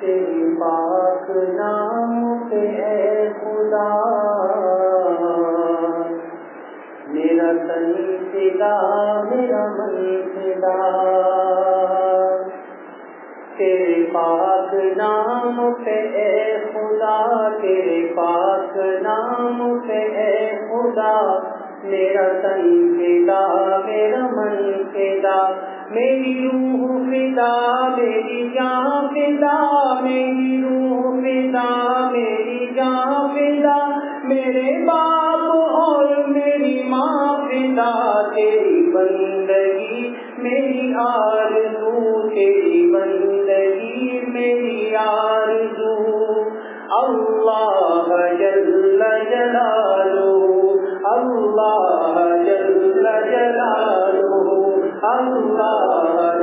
تیری پاک نام پہ اے خدا، میرا تن فدا، میرا من فدا۔ تیرے پاک نام پہ اے خدا، تیرے پاک نام پہ خدا میرا تن فدا میرا من فدا میری روح فدا، میری جان فدا، میری روح فدا، میری جان فدا، میرے باپ اور میری ماں فدا، تیری بندگی، میری آرزو، تیری اللہ جل جلالہ اللہ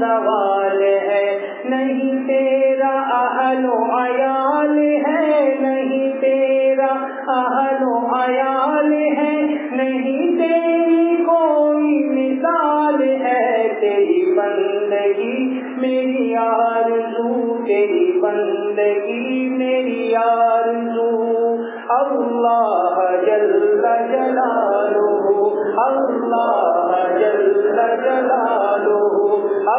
لوال ہے، نہیں تیرا اہل و عیال ہے، نہیں تیرا اہل و عیال ہے، نہیں تیری کوئی مثال ہے، تیری بندگی میری آرزو، تیری بندگی میری آرزو۔ اللہ جل جلالہ، اللہ جل جلالہ۔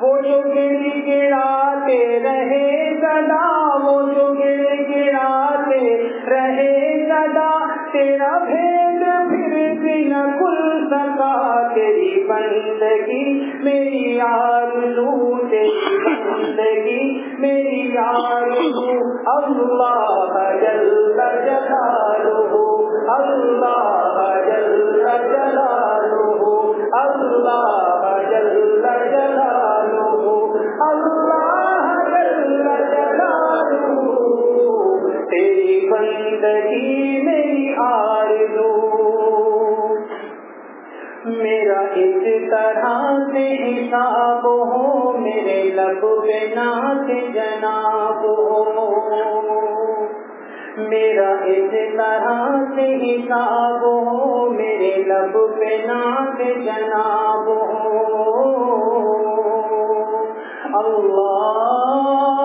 وہ جو گر گراتے رہے گدا، وہ جو گر گراتے رہے گدا، تیرا بھید پھر بھی نہ سکا، تیری بندگی میری آرزو تیری بندگی میری آرزو اللہ جل بندگی میری آرزو میرا اس طرح سے حساب ہو، میرے لب پہ ناچ جناب ہو۔ میرا اس طرح سے حساب ہو، میرے لب پہ ناچ جناب ہو۔ اللہ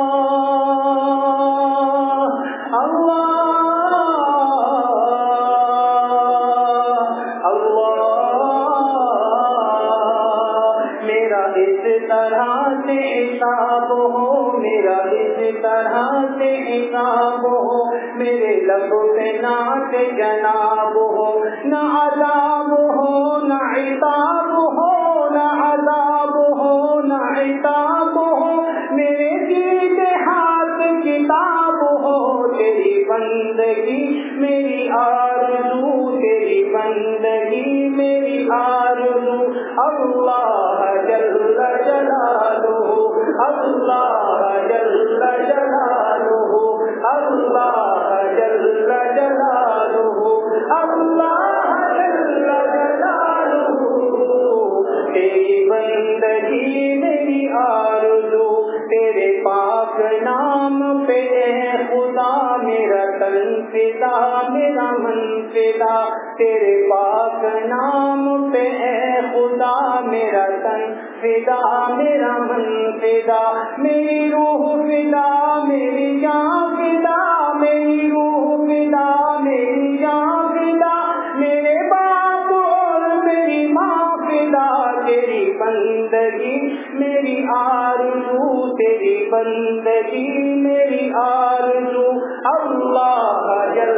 میرا اس طرح سے حساب ہو، میرا اس طرح سے حساب ہو، میرے لب پہ ناچ جناب ہو، نہ عذاب ہو، نہ عتاب ہو، نہ عذاب ہو، نہ عتاب ہو، میرے دل کے ہاتھ کتاب ہو، تیری بندگی میری آرزو، تیری بندگی میری آرزو اللہ میرا من فدا تیرے پاک نام پہ اے خدا، میرا تن فدا میرا من فدا میری روح بندگی میری آرزو تیری بندگی میری آرزو۔ اللہ جل